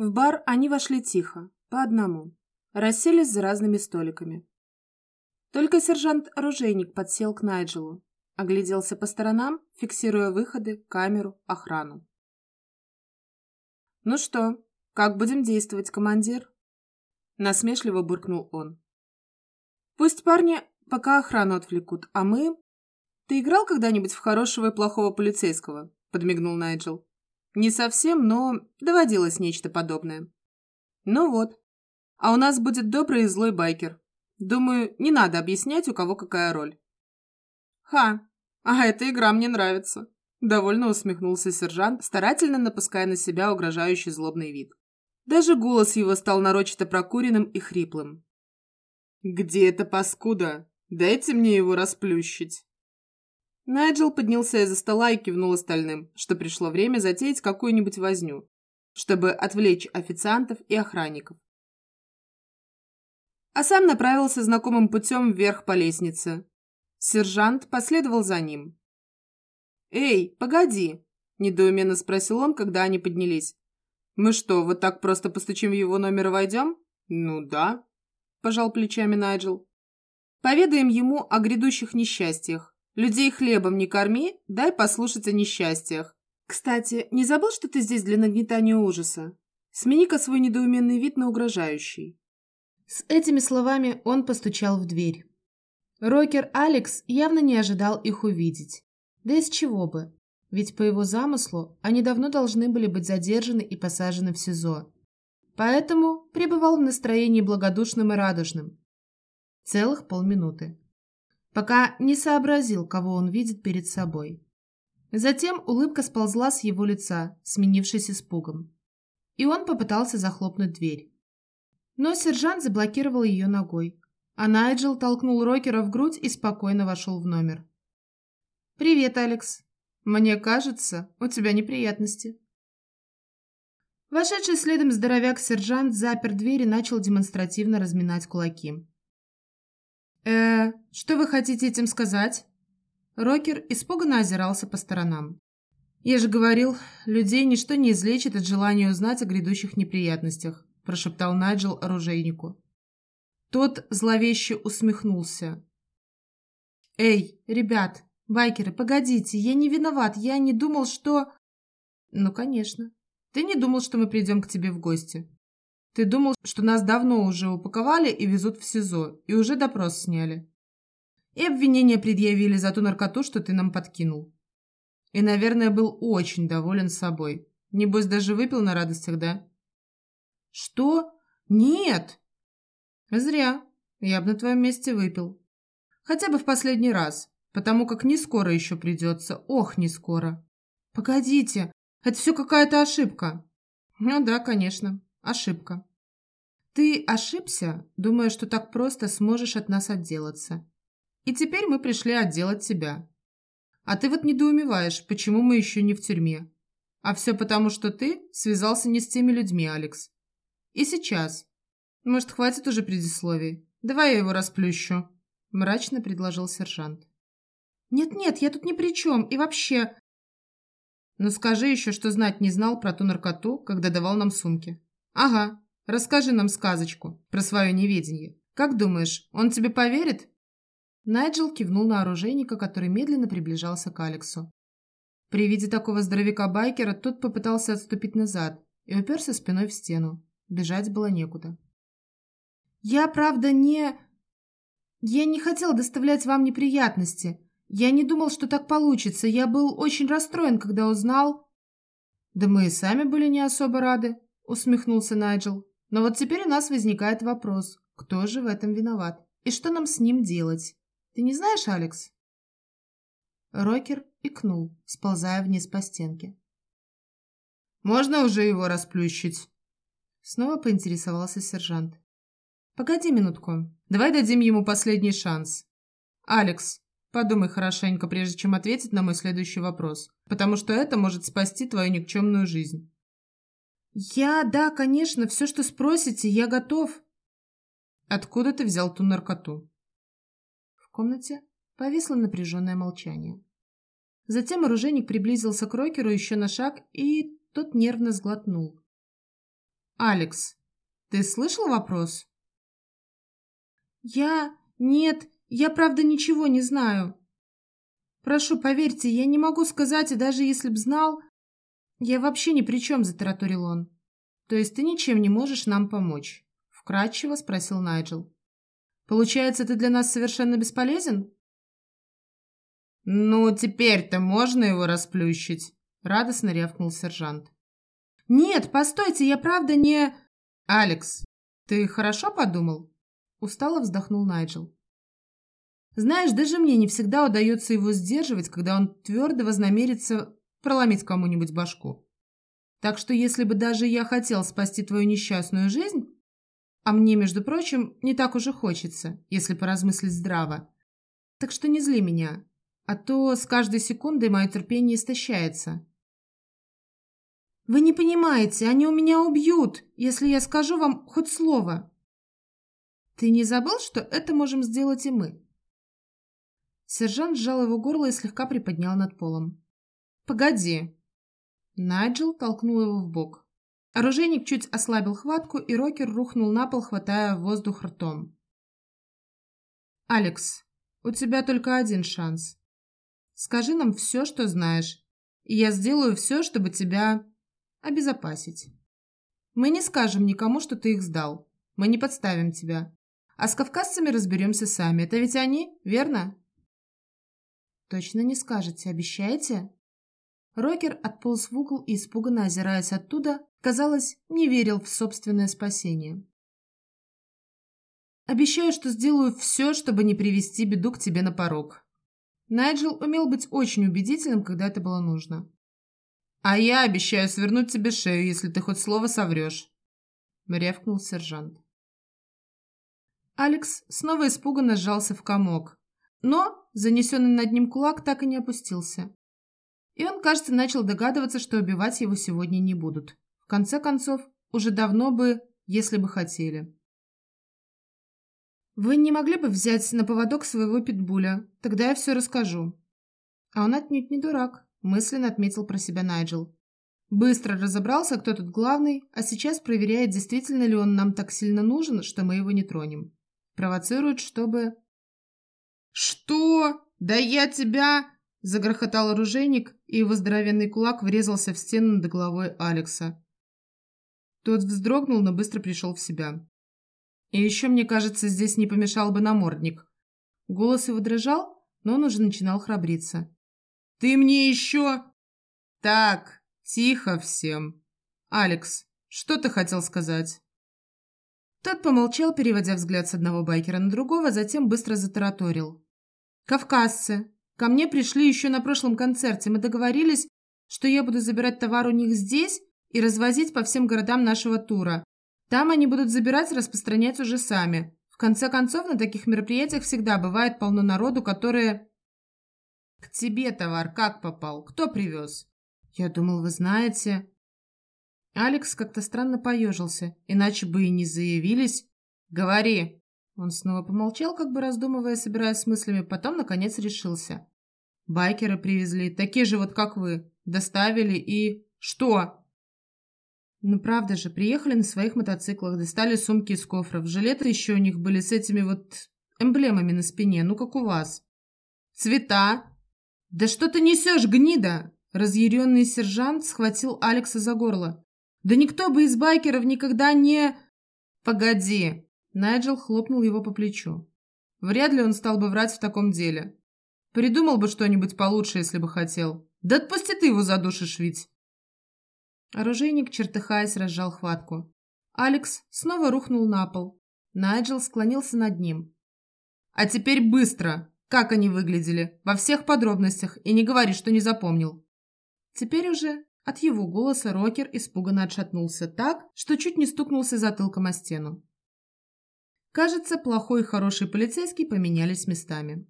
В бар они вошли тихо, по одному. Расселись за разными столиками. Только сержант-оружейник подсел к Найджелу, огляделся по сторонам, фиксируя выходы, камеру, охрану. «Ну что, как будем действовать, командир?» Насмешливо буркнул он. «Пусть парни пока охрану отвлекут, а мы...» «Ты играл когда-нибудь в хорошего и плохого полицейского?» Подмигнул Найджел. «Не совсем, но доводилось нечто подобное». «Ну вот. А у нас будет добрый и злой байкер. Думаю, не надо объяснять, у кого какая роль. Ха, а эта игра мне нравится. Довольно усмехнулся сержант, старательно напуская на себя угрожающий злобный вид. Даже голос его стал нарочито прокуренным и хриплым. «Где эта паскуда? Дайте мне его расплющить». Найджел поднялся из-за стола и кивнул остальным, что пришло время затеять какую-нибудь возню, чтобы отвлечь официантов и охранников а сам направился знакомым путем вверх по лестнице. Сержант последовал за ним. «Эй, погоди!» – недоуменно спросил он, когда они поднялись. «Мы что, вот так просто постучим в его номер и войдем?» «Ну да», – пожал плечами Найджел. «Поведаем ему о грядущих несчастьях. Людей хлебом не корми, дай послушать о несчастьях. Кстати, не забыл, что ты здесь для нагнетания ужаса? Смени-ка свой недоуменный вид на угрожающий». С этими словами он постучал в дверь. Рокер Алекс явно не ожидал их увидеть. Да из чего бы? Ведь по его замыслу они давно должны были быть задержаны и посажены в СИЗО. Поэтому пребывал в настроении благодушным и радужным. Целых полминуты. Пока не сообразил, кого он видит перед собой. Затем улыбка сползла с его лица, сменившись испугом. И он попытался захлопнуть дверь. Но сержант заблокировал ее ногой, а Найджел толкнул Рокера в грудь и спокойно вошел в номер. «Привет, Алекс. Мне кажется, у тебя неприятности». Вошедший следом здоровяк-сержант запер дверь и начал демонстративно разминать кулаки. «Э, что вы хотите этим сказать?» Рокер испуганно озирался по сторонам. «Я же говорил, людей ничто не излечит от желания узнать о грядущих неприятностях прошептал Найджел оружейнику. Тот зловеще усмехнулся. «Эй, ребят, байкеры, погодите, я не виноват, я не думал, что...» «Ну, конечно. Ты не думал, что мы придем к тебе в гости. Ты думал, что нас давно уже упаковали и везут в СИЗО, и уже допрос сняли. И обвинения предъявили за ту наркоту, что ты нам подкинул. И, наверное, был очень доволен собой. Небось, даже выпил на радостях, да?» «Что? Нет!» «Зря. Я бы на твоем месте выпил. Хотя бы в последний раз, потому как не скоро еще придется. Ох, не скоро. Погодите, это все какая-то ошибка». «Ну да, конечно, ошибка». «Ты ошибся, думая, что так просто сможешь от нас отделаться. И теперь мы пришли отделать тебя. А ты вот недоумеваешь, почему мы еще не в тюрьме. А все потому, что ты связался не с теми людьми, Алекс. И сейчас. Может, хватит уже предисловий? Давай я его расплющу», – мрачно предложил сержант. «Нет-нет, я тут ни при чем. И вообще...» «Ну скажи еще, что знать не знал про ту наркоту, когда давал нам сумки». «Ага, расскажи нам сказочку про свое неведение. Как думаешь, он тебе поверит?» Найджел кивнул на оружейника, который медленно приближался к Алексу. При виде такого здоровяка-байкера тот попытался отступить назад и уперся спиной в стену. Бежать было некуда. «Я, правда, не... Я не хотел доставлять вам неприятности. Я не думал, что так получится. Я был очень расстроен, когда узнал...» «Да мы и сами были не особо рады», — усмехнулся Найджел. «Но вот теперь у нас возникает вопрос, кто же в этом виноват? И что нам с ним делать? Ты не знаешь, Алекс?» Рокер икнул, сползая вниз по стенке. «Можно уже его расплющить?» Снова поинтересовался сержант. «Погоди минутку. Давай дадим ему последний шанс. Алекс, подумай хорошенько, прежде чем ответить на мой следующий вопрос, потому что это может спасти твою никчемную жизнь». «Я, да, конечно, все, что спросите, я готов». «Откуда ты взял ту наркоту?» В комнате повисло напряженное молчание. Затем оружейник приблизился к Рокеру еще на шаг, и тот нервно сглотнул. «Алекс, ты слышал вопрос?» «Я... Нет, я правда ничего не знаю». «Прошу, поверьте, я не могу сказать, и даже если б знал...» «Я вообще ни при чем», — затараторил он. «То есть ты ничем не можешь нам помочь?» — вкратчиво спросил Найджел. «Получается, ты для нас совершенно бесполезен?» «Ну, теперь-то можно его расплющить», — радостно рявкнул сержант. «Нет, постойте, я правда не...» «Алекс, ты хорошо подумал?» Устало вздохнул Найджел. «Знаешь, даже мне не всегда удается его сдерживать, когда он твердо вознамерится проломить кому-нибудь башку. Так что если бы даже я хотел спасти твою несчастную жизнь, а мне, между прочим, не так уже хочется, если поразмыслить здраво, так что не зли меня, а то с каждой секундой мое терпение истощается. Вы не понимаете, они у меня убьют, если я скажу вам хоть слово. Ты не забыл, что это можем сделать и мы? Сержант сжал его горло и слегка приподнял над полом. «Погоди!» Найджел толкнул его в бок. Оружейник чуть ослабил хватку, и Рокер рухнул на пол, хватая воздух ртом. «Алекс, у тебя только один шанс. Скажи нам все, что знаешь, и я сделаю все, чтобы тебя обезопасить. Мы не скажем никому, что ты их сдал. Мы не подставим тебя. А с кавказцами разберемся сами. Это ведь они, верно?» «Точно не скажете, обещаете?» Рокер отполз в угол и, испуганно озираясь оттуда, казалось, не верил в собственное спасение. «Обещаю, что сделаю все, чтобы не привести беду к тебе на порог». Найджел умел быть очень убедительным, когда это было нужно. «А я обещаю свернуть тебе шею, если ты хоть слово соврешь», — рявкнул сержант. Алекс снова испуганно сжался в комок, но занесенный над ним кулак так и не опустился. И он, кажется, начал догадываться, что убивать его сегодня не будут. В конце концов, уже давно бы, если бы хотели. «Вы не могли бы взять на поводок своего питбуля? Тогда я все расскажу». А он отнюдь не дурак, мысленно отметил про себя Найджел. Быстро разобрался, кто тут главный, а сейчас проверяет, действительно ли он нам так сильно нужен, что мы его не тронем. Провоцирует, чтобы... «Что? Да я тебя...» Загрохотал оружейник, и его здоровенный кулак врезался в стену над головой Алекса. Тот вздрогнул, но быстро пришел в себя. И еще, мне кажется, здесь не помешал бы намордник. Голос его дрожал, но он уже начинал храбриться. «Ты мне еще...» «Так, тихо всем. Алекс, что ты хотел сказать?» Тот помолчал, переводя взгляд с одного байкера на другого, затем быстро затараторил. «Кавказцы, Ко мне пришли еще на прошлом концерте. Мы договорились, что я буду забирать товар у них здесь и развозить по всем городам нашего тура. Там они будут забирать и распространять уже сами. В конце концов, на таких мероприятиях всегда бывает полно народу, которые... К тебе товар как попал? Кто привез? Я думал, вы знаете. Алекс как-то странно поежился, иначе бы и не заявились. Говори. Он снова помолчал, как бы раздумывая, собираясь с мыслями, потом, наконец, решился. Байкеры привезли, такие же вот как вы. Доставили и... Что? Ну правда же, приехали на своих мотоциклах, достали сумки из кофров. Жилеты еще у них были с этими вот эмблемами на спине, ну как у вас. Цвета? Да что ты несешь, гнида? Разъяренный сержант схватил Алекса за горло. Да никто бы из байкеров никогда не... Погоди. Найджел хлопнул его по плечу. Вряд ли он стал бы врать в таком деле. Придумал бы что-нибудь получше, если бы хотел. Да отпусти ты его задушишь ведь. Оружейник, чертыхаясь, разжал хватку. Алекс снова рухнул на пол. Найджел склонился над ним. «А теперь быстро! Как они выглядели? Во всех подробностях, и не говори, что не запомнил!» Теперь уже от его голоса Рокер испуганно отшатнулся так, что чуть не стукнулся затылком о стену. Кажется, плохой и хороший полицейский поменялись местами.